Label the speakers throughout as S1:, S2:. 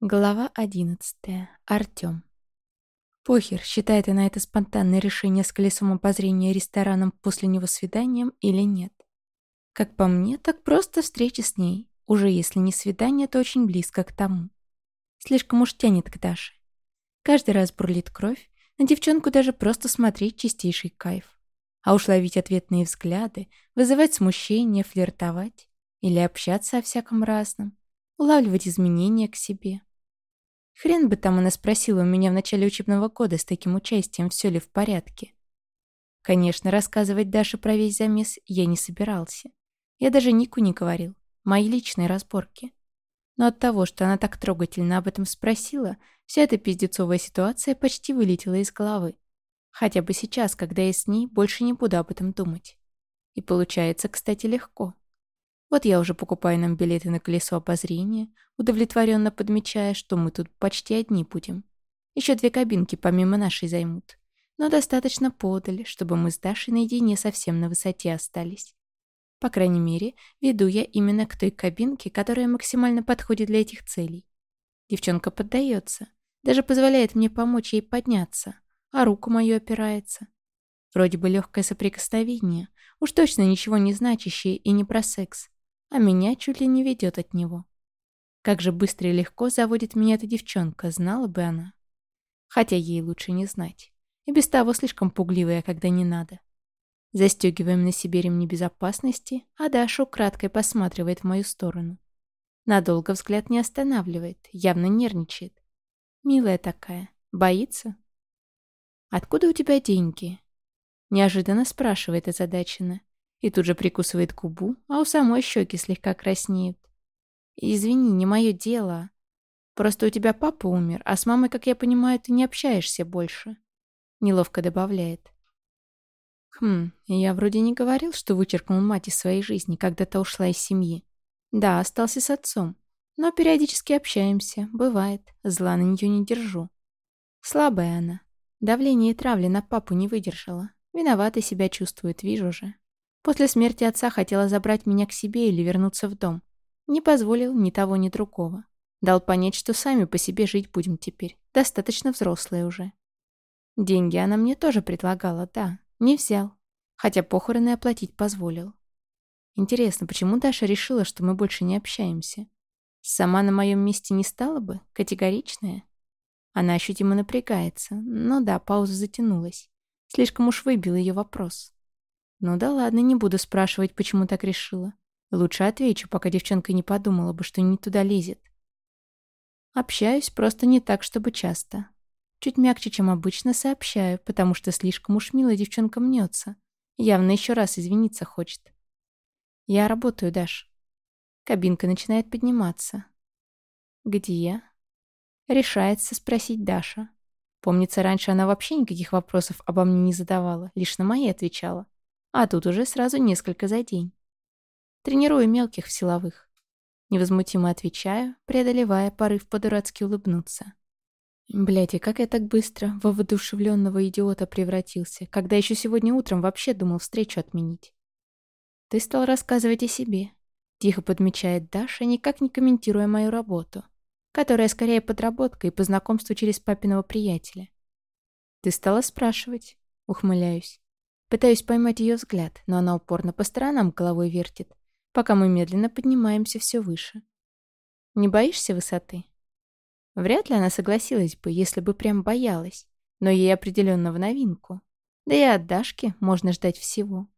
S1: Глава одиннадцатая. Артём. Похер, считает она это спонтанное решение с колесом обозрения рестораном после него свиданием или нет. Как по мне, так просто встреча с ней. Уже если не свидание, то очень близко к тому. Слишком уж тянет к Даше. Каждый раз бурлит кровь, на девчонку даже просто смотреть чистейший кайф. А уж ловить ответные взгляды, вызывать смущение, флиртовать или общаться о всяком разном, улавливать изменения к себе. Хрен бы там она спросила у меня в начале учебного года с таким участием, все ли в порядке. Конечно, рассказывать Даше про весь замес я не собирался. Я даже Нику не говорил. Мои личные разборки. Но от того, что она так трогательно об этом спросила, вся эта пиздецовая ситуация почти вылетела из головы. Хотя бы сейчас, когда я с ней, больше не буду об этом думать. И получается, кстати, легко. Вот я уже покупаю нам билеты на колесо обозрения, удовлетворенно подмечая, что мы тут почти одни будем. Еще две кабинки помимо нашей займут. Но достаточно подали, чтобы мы с Дашей наедине совсем на высоте остались. По крайней мере, веду я именно к той кабинке, которая максимально подходит для этих целей. Девчонка поддается, даже позволяет мне помочь ей подняться, а руку мою опирается. Вроде бы легкое соприкосновение, уж точно ничего не значащее и не про секс, а меня чуть ли не ведет от него. Как же быстро и легко заводит меня эта девчонка, знала бы она. Хотя ей лучше не знать. И без того слишком пугливая, когда не надо. Застегиваем на себе ремни безопасности, а Даша украдкой посматривает в мою сторону. Надолго взгляд не останавливает, явно нервничает. Милая такая. Боится? «Откуда у тебя деньги?» Неожиданно спрашивает озадаченно. И тут же прикусывает губу, а у самой щеки слегка краснеют. «Извини, не мое дело. Просто у тебя папа умер, а с мамой, как я понимаю, ты не общаешься больше». Неловко добавляет. «Хм, я вроде не говорил, что вычеркнул мать из своей жизни, когда та ушла из семьи. Да, остался с отцом. Но периодически общаемся, бывает. Зла на нее не держу. Слабая она. Давление и травли на папу не выдержала. Виноватой себя чувствует, вижу же. После смерти отца хотела забрать меня к себе или вернуться в дом. Не позволил ни того, ни другого. Дал понять, что сами по себе жить будем теперь. Достаточно взрослые уже. Деньги она мне тоже предлагала, да. Не взял. Хотя похороны оплатить позволил. Интересно, почему Даша решила, что мы больше не общаемся? Сама на моем месте не стала бы? Категоричная? Она ощутимо напрягается. Но да, пауза затянулась. Слишком уж выбил ее вопрос. Ну да ладно, не буду спрашивать, почему так решила. Лучше отвечу, пока девчонка не подумала бы, что не туда лезет. Общаюсь, просто не так, чтобы часто. Чуть мягче, чем обычно, сообщаю, потому что слишком уж мило девчонка мнется. Явно еще раз извиниться хочет. Я работаю, Даш. Кабинка начинает подниматься. Где я? Решается спросить Даша. Помнится, раньше она вообще никаких вопросов обо мне не задавала, лишь на мои отвечала. А тут уже сразу несколько за день. Тренирую мелких в силовых. Невозмутимо отвечаю, преодолевая порыв по-дурацки улыбнуться. Блядь, и как я так быстро во воодушевленного идиота превратился, когда еще сегодня утром вообще думал встречу отменить. Ты стал рассказывать о себе. Тихо подмечает Даша, никак не комментируя мою работу, которая скорее подработка и по знакомству через папиного приятеля. Ты стала спрашивать. Ухмыляюсь. Пытаюсь поймать ее взгляд, но она упорно по сторонам головой вертит, пока мы медленно поднимаемся все выше. Не боишься высоты? Вряд ли она согласилась бы, если бы прям боялась, но ей определенно в новинку. Да и от Дашки можно ждать всего.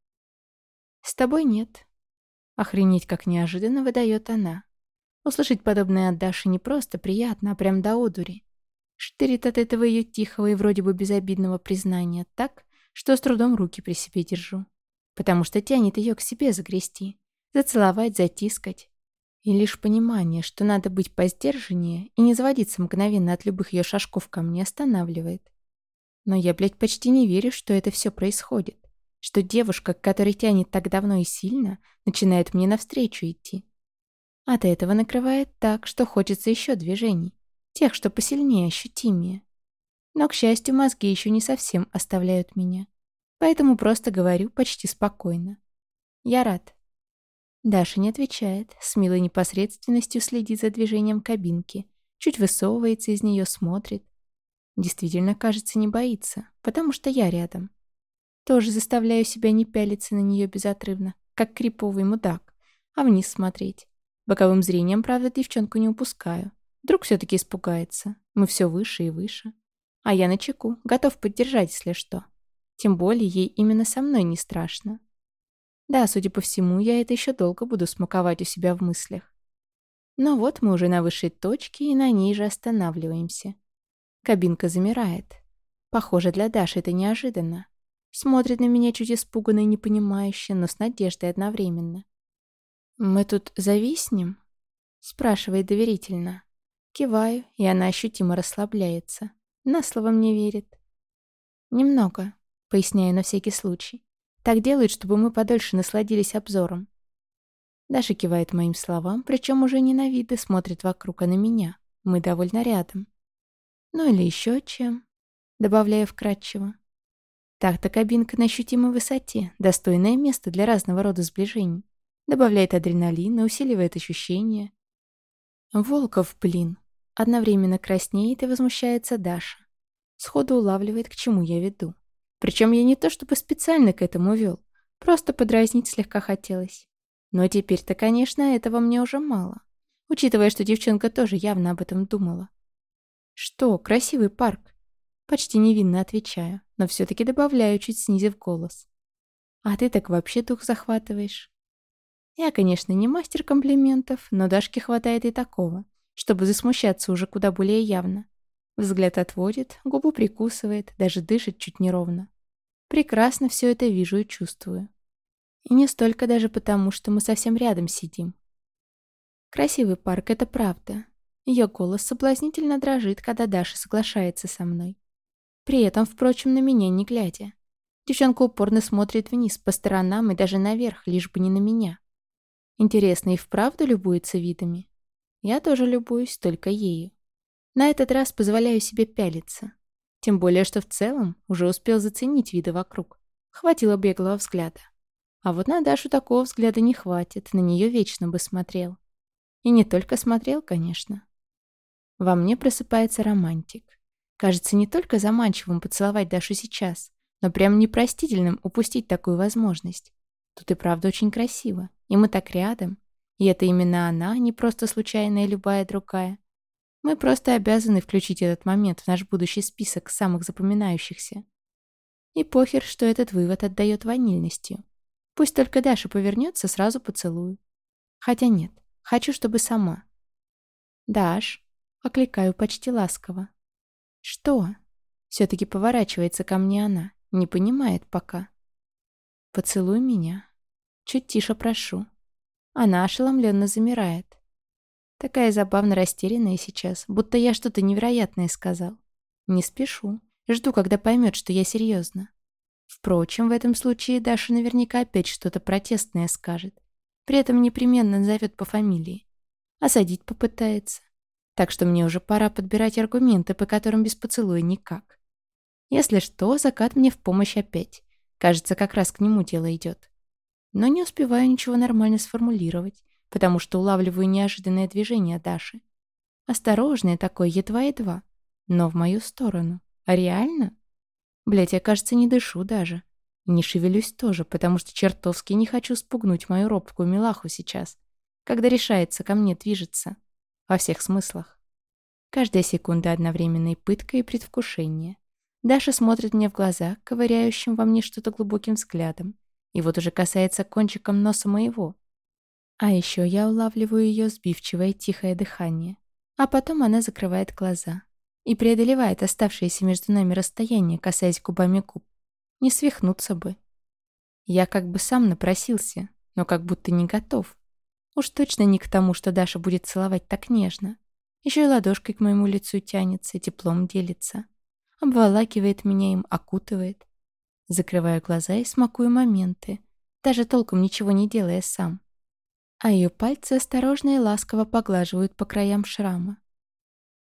S1: С тобой нет. Охренеть, как неожиданно выдает она. Услышать подобное от Даши не просто приятно, а прям до одури. Штырит от этого ее тихого и вроде бы безобидного признания так, что с трудом руки при себе держу. Потому что тянет ее к себе загрести, зацеловать, затискать. И лишь понимание, что надо быть поздержаннее и не заводиться мгновенно от любых ее шажков ко мне останавливает. Но я, блядь, почти не верю, что это все происходит. Что девушка, которой тянет так давно и сильно, начинает мне навстречу идти. От этого накрывает так, что хочется еще движений. Тех, что посильнее, ощутимее. Но, к счастью, мозги еще не совсем оставляют меня. Поэтому просто говорю почти спокойно. Я рад. Даша не отвечает, с милой непосредственностью следит за движением кабинки, Чуть высовывается из нее, смотрит. Действительно, кажется, не боится, потому что я рядом. Тоже заставляю себя не пялиться на нее безотрывно, как криповый мудак, а вниз смотреть. Боковым зрением, правда, девчонку не упускаю. Вдруг все-таки испугается. Мы все выше и выше. А я на чеку, готов поддержать, если что. Тем более ей именно со мной не страшно. Да, судя по всему, я это еще долго буду смаковать у себя в мыслях. Но вот мы уже на высшей точке и на ней же останавливаемся. Кабинка замирает. Похоже, для Даши это неожиданно. Смотрит на меня чуть испуганно и непонимающе, но с надеждой одновременно. «Мы тут зависнем?» Спрашивает доверительно. Киваю, и она ощутимо расслабляется. На слово мне верит. «Немного», — поясняю на всякий случай. «Так делают, чтобы мы подольше насладились обзором». Даша кивает моим словам, причем уже не на виды смотрит вокруг, а на меня. Мы довольно рядом. Ну или еще чем, добавляю вкратчиво. Так-то кабинка на ощутимой высоте, достойное место для разного рода сближений. Добавляет адреналина, усиливает ощущения. Волков, блин. Одновременно краснеет и возмущается Даша. Сходу улавливает, к чему я веду. Причем я не то чтобы специально к этому вел, просто подразнить слегка хотелось. Но теперь-то, конечно, этого мне уже мало, учитывая, что девчонка тоже явно об этом думала. «Что, красивый парк?» Почти невинно отвечаю, но все-таки добавляю, чуть снизив голос. «А ты так вообще дух захватываешь?» Я, конечно, не мастер комплиментов, но Дашке хватает и такого, чтобы засмущаться уже куда более явно. Взгляд отводит, губу прикусывает, даже дышит чуть неровно. Прекрасно все это вижу и чувствую. И не столько даже потому, что мы совсем рядом сидим. Красивый парк — это правда. Ее голос соблазнительно дрожит, когда Даша соглашается со мной. При этом, впрочем, на меня не глядя. Девчонка упорно смотрит вниз, по сторонам и даже наверх, лишь бы не на меня. Интересно, и вправду любуется видами? Я тоже любуюсь, только ею. На этот раз позволяю себе пялиться. Тем более, что в целом уже успел заценить виды вокруг. Хватило беглого взгляда. А вот на Дашу такого взгляда не хватит, на нее вечно бы смотрел. И не только смотрел, конечно. Во мне просыпается романтик. Кажется не только заманчивым поцеловать Дашу сейчас, но прям непростительным упустить такую возможность. Тут и правда очень красиво. И мы так рядом. И это именно она, не просто случайная любая другая. Мы просто обязаны включить этот момент в наш будущий список самых запоминающихся. И похер, что этот вывод отдает ванильностью. Пусть только Даша повернется, сразу поцелую. Хотя нет, хочу, чтобы сама. «Даш», — окликаю почти ласково. «Что?» Все-таки поворачивается ко мне она, не понимает пока. «Поцелуй меня», Чуть тише прошу. Она ошеломленно замирает. Такая забавно растерянная сейчас, будто я что-то невероятное сказал. Не спешу. Жду, когда поймет, что я серьезно. Впрочем, в этом случае Даша наверняка опять что-то протестное скажет. При этом непременно назовет по фамилии. Осадить попытается. Так что мне уже пора подбирать аргументы, по которым без поцелуя никак. Если что, закат мне в помощь опять. Кажется, как раз к нему дело идет но не успеваю ничего нормально сформулировать, потому что улавливаю неожиданное движение Даши. Осторожное такое, едва-едва, но в мою сторону. А реально? Блять, я, кажется, не дышу даже. не шевелюсь тоже, потому что чертовски не хочу спугнуть мою робкую милаху сейчас, когда решается ко мне движется. Во всех смыслах. Каждая секунда одновременной пытка и предвкушение. Даша смотрит мне в глаза, ковыряющим во мне что-то глубоким взглядом, и вот уже касается кончиком носа моего. А еще я улавливаю ее сбивчивое тихое дыхание. А потом она закрывает глаза и преодолевает оставшееся между нами расстояние, касаясь губами губ. Не свихнуться бы. Я как бы сам напросился, но как будто не готов. Уж точно не к тому, что Даша будет целовать так нежно. Еще и ладошкой к моему лицу тянется, теплом делится. Обволакивает меня им, окутывает. Закрываю глаза и смакую моменты, даже толком ничего не делая сам. А ее пальцы осторожно и ласково поглаживают по краям шрама.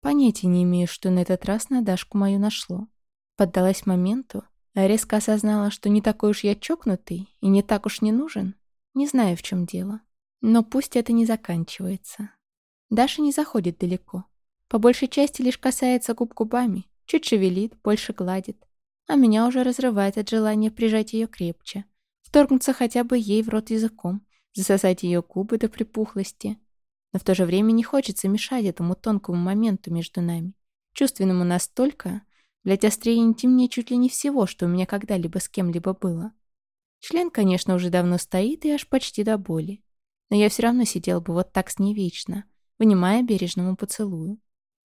S1: Понятия не имею, что на этот раз на Дашку мою нашло. Поддалась моменту, а резко осознала, что не такой уж я чокнутый и не так уж не нужен. Не знаю, в чем дело. Но пусть это не заканчивается. Даша не заходит далеко. По большей части лишь касается губ губами, чуть шевелит, больше гладит. А меня уже разрывает от желания прижать ее крепче, вторгнуться хотя бы ей в рот языком, засосать ее губы до припухлости. Но в то же время не хочется мешать этому тонкому моменту между нами, чувственному настолько, блядь, острее интимнее чуть ли не всего, что у меня когда-либо с кем-либо было. Член, конечно, уже давно стоит и аж почти до боли. Но я все равно сидел бы вот так с ней вечно, вынимая бережному поцелую.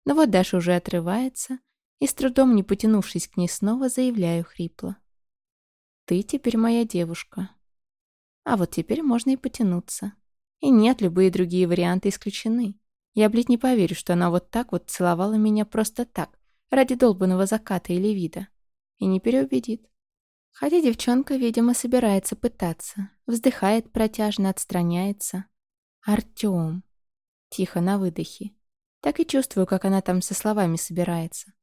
S1: Но вот Даша уже отрывается, и с трудом не потянувшись к ней снова, заявляю хрипло. «Ты теперь моя девушка». А вот теперь можно и потянуться. И нет, любые другие варианты исключены. Я, блядь, не поверю, что она вот так вот целовала меня просто так, ради долбанного заката или вида. И не переубедит. Хотя девчонка, видимо, собирается пытаться. Вздыхает протяжно, отстраняется. «Артём». Тихо, на выдохе. Так и чувствую, как она там со словами собирается.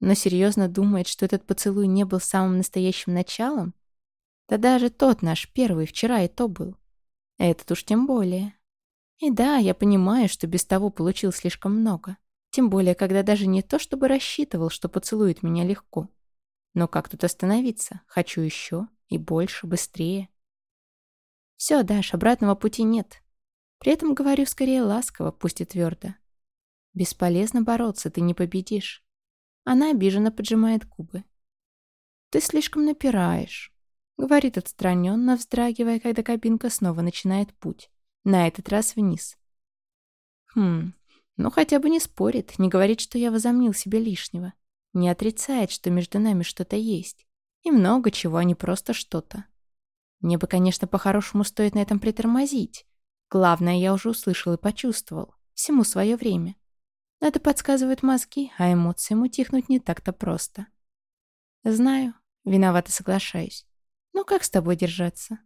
S1: Но серьезно думает, что этот поцелуй не был самым настоящим началом? Да даже тот наш первый вчера и то был. Этот уж тем более. И да, я понимаю, что без того получил слишком много. Тем более, когда даже не то, чтобы рассчитывал, что поцелует меня легко. Но как тут остановиться? Хочу еще и больше, быстрее. Все, Даш, обратного пути нет. При этом говорю скорее ласково, пусть и твердо. Бесполезно бороться, ты не победишь. Она обиженно поджимает губы. Ты слишком напираешь. Говорит отстраненно, вздрагивая, когда кабинка снова начинает путь. На этот раз вниз. Хм, ну хотя бы не спорит, не говорит, что я возомнил себе лишнего. Не отрицает, что между нами что-то есть. И много чего, а не просто что-то. Мне бы, конечно, по-хорошему стоит на этом притормозить. Главное, я уже услышал и почувствовал. Всему свое время. Но это подсказывают мозги, а эмоциям утихнуть не так-то просто. Знаю, виновато соглашаюсь. Ну как с тобой держаться?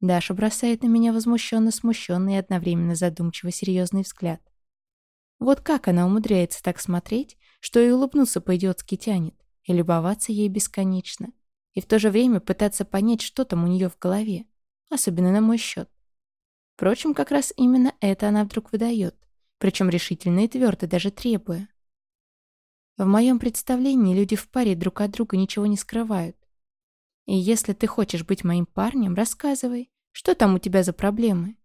S1: Даша бросает на меня возмущенно смущенный и одновременно задумчиво серьезный взгляд. Вот как она умудряется так смотреть, что и улыбнуться по-идиотски тянет, и любоваться ей бесконечно, и в то же время пытаться понять, что там у нее в голове, особенно на мой счет. Впрочем, как раз именно это она вдруг выдает, причем решительно и твердо, даже требуя. В моем представлении люди в паре друг от друга ничего не скрывают. И если ты хочешь быть моим парнем, рассказывай, что там у тебя за проблемы.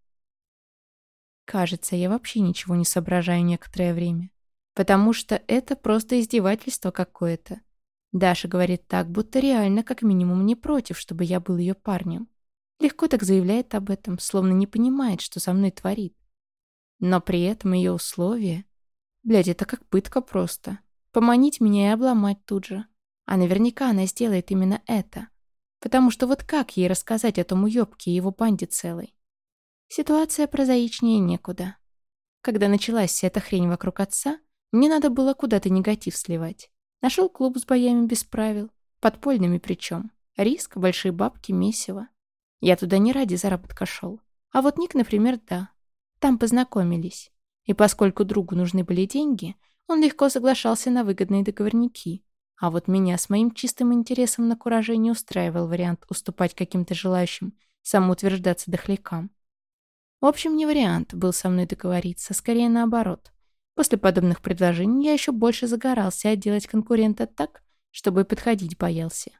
S1: Кажется, я вообще ничего не соображаю некоторое время. Потому что это просто издевательство какое-то. Даша говорит так, будто реально как минимум не против, чтобы я был ее парнем. Легко так заявляет об этом, словно не понимает, что со мной творит. Но при этом ее условия... Блядь, это как пытка просто. Поманить меня и обломать тут же. А наверняка она сделает именно это. Потому что вот как ей рассказать этому ёбке и его банде целой? Ситуация прозаичнее некуда. Когда началась вся эта хрень вокруг отца, мне надо было куда-то негатив сливать. Нашел клуб с боями без правил, подпольными причем. Риск, большие бабки, месиво. Я туда не ради заработка шел. А вот Ник, например, да. Там познакомились. И поскольку другу нужны были деньги, он легко соглашался на выгодные договорники. А вот меня с моим чистым интересом на кураже не устраивал вариант уступать каким-то желающим самоутверждаться дохлякам. В общем, не вариант был со мной договориться, скорее наоборот. После подобных предложений я еще больше загорался отделать конкурента так, чтобы подходить боялся.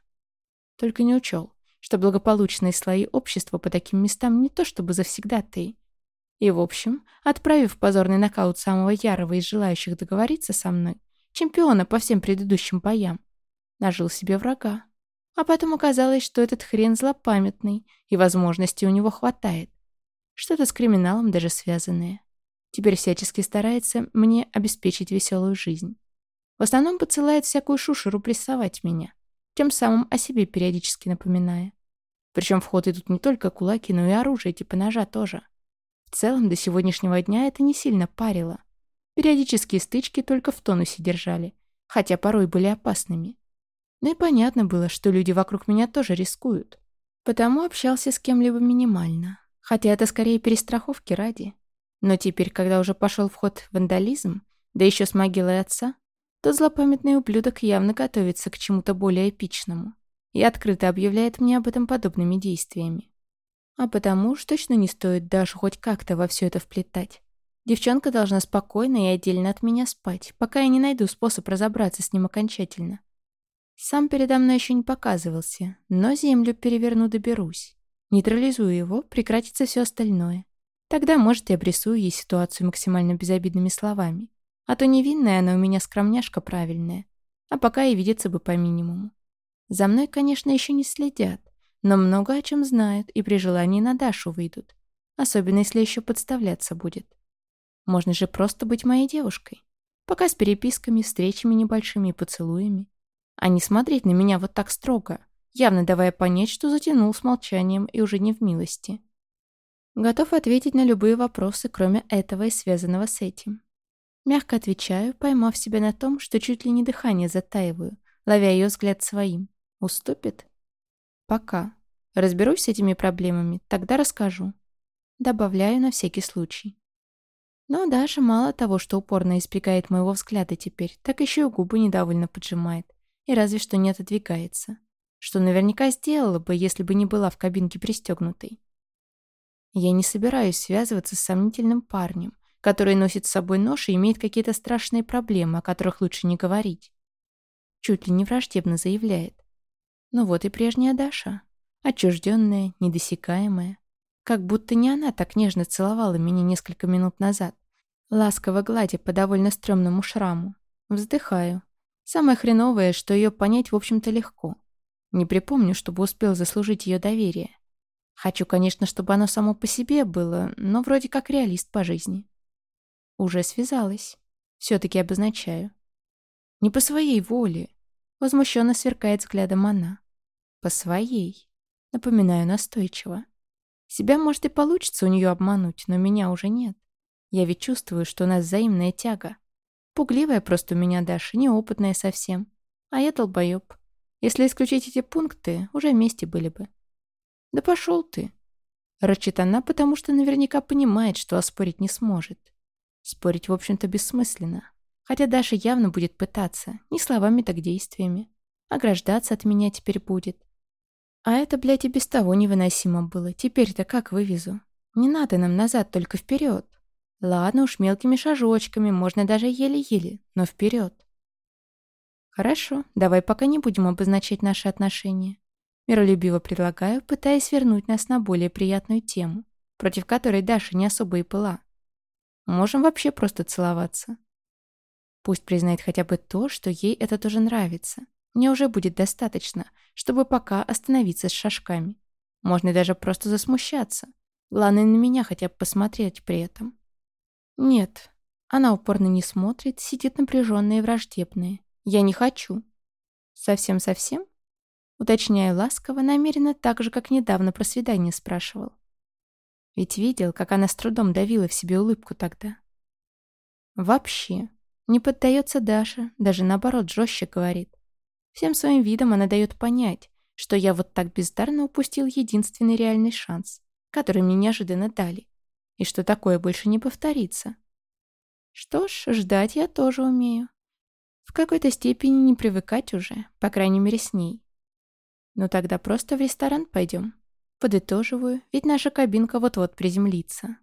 S1: Только не учел, что благополучные слои общества по таким местам не то чтобы завсегдатые. И, в общем, отправив позорный нокаут самого ярого из желающих договориться со мной, чемпиона по всем предыдущим боям, нажил себе врага. А потом оказалось, что этот хрен злопамятный, и возможностей у него хватает. Что-то с криминалом даже связанное. Теперь всячески старается мне обеспечить веселую жизнь. В основном посылает всякую шушеру прессовать меня, тем самым о себе периодически напоминая. Причем в ход идут не только кулаки, но и оружие типа ножа тоже. В целом, до сегодняшнего дня это не сильно парило. Периодические стычки только в тонусе держали, хотя порой были опасными. Ну и понятно было, что люди вокруг меня тоже рискуют. Потому общался с кем-либо минимально. Хотя это скорее перестраховки ради. Но теперь, когда уже пошел в ход вандализм, да еще с могилой отца, то злопамятный ублюдок явно готовится к чему-то более эпичному и открыто объявляет мне об этом подобными действиями. А потому уж точно не стоит даже хоть как-то во все это вплетать. Девчонка должна спокойно и отдельно от меня спать, пока я не найду способ разобраться с ним окончательно. Сам передо мной еще не показывался, но землю переверну доберусь. Нейтрализую его, прекратится все остальное. Тогда, может, и обрисую ей ситуацию максимально безобидными словами. А то невинная она у меня скромняшка правильная. А пока и видится бы по минимуму. За мной, конечно, еще не следят, но много о чем знают и при желании на Дашу выйдут. Особенно, если еще подставляться будет. Можно же просто быть моей девушкой. Пока с переписками, встречами небольшими и поцелуями. А не смотреть на меня вот так строго, явно давая понять, что затянул с молчанием и уже не в милости. Готов ответить на любые вопросы, кроме этого и связанного с этим. Мягко отвечаю, поймав себя на том, что чуть ли не дыхание затаиваю, ловя ее взгляд своим. Уступит? Пока. Разберусь с этими проблемами, тогда расскажу. Добавляю на всякий случай. Но Даша мало того, что упорно избегает моего взгляда теперь, так еще и губы недовольно поджимает. И разве что не отодвигается. Что наверняка сделала бы, если бы не была в кабинке пристегнутой. Я не собираюсь связываться с сомнительным парнем, который носит с собой нож и имеет какие-то страшные проблемы, о которых лучше не говорить. Чуть ли не враждебно заявляет. Ну вот и прежняя Даша. Отчужденная, недосекаемая. Как будто не она так нежно целовала меня несколько минут назад, ласково гладя по довольно стрёмному шраму. Вздыхаю. Самое хреновое, что ее понять, в общем-то, легко. Не припомню, чтобы успел заслужить ее доверие. Хочу, конечно, чтобы оно само по себе было, но вроде как реалист по жизни. Уже связалась. Все-таки обозначаю. Не по своей воле. Возмущенно сверкает взглядом она. По своей. Напоминаю настойчиво. Себя, может, и получится у нее обмануть, но меня уже нет. Я ведь чувствую, что у нас взаимная тяга. Пугливая просто у меня Даша, неопытная совсем. А я долбоеб. Если исключить эти пункты, уже вместе были бы. Да пошел ты. Рычит она, потому что наверняка понимает, что оспорить не сможет. Спорить, в общем-то, бессмысленно. Хотя Даша явно будет пытаться, не словами, так действиями. Ограждаться от меня теперь будет. А это, блядь, и без того невыносимо было. Теперь-то как вывезу? Не надо нам назад, только вперед. Ладно уж, мелкими шажочками, можно даже еле-еле, но вперед. Хорошо, давай пока не будем обозначать наши отношения. Миролюбиво предлагаю, пытаясь вернуть нас на более приятную тему, против которой Даша не особо и была. Можем вообще просто целоваться. Пусть признает хотя бы то, что ей это тоже нравится. Мне уже будет достаточно, чтобы пока остановиться с шажками. Можно даже просто засмущаться. Главное, на меня хотя бы посмотреть при этом. Нет, она упорно не смотрит, сидит напряженная и враждебная. Я не хочу. Совсем-совсем? Уточняю ласково, намеренно так же, как недавно про свидание спрашивал. Ведь видел, как она с трудом давила в себе улыбку тогда. Вообще. Не поддается Даша, даже наоборот жестче говорит. Всем своим видом она дает понять, что я вот так бездарно упустил единственный реальный шанс, который мне неожиданно дали, и что такое больше не повторится. Что ж, ждать я тоже умею. В какой-то степени не привыкать уже, по крайней мере с ней. Ну тогда просто в ресторан пойдем. Подытоживаю, ведь наша кабинка вот-вот приземлится.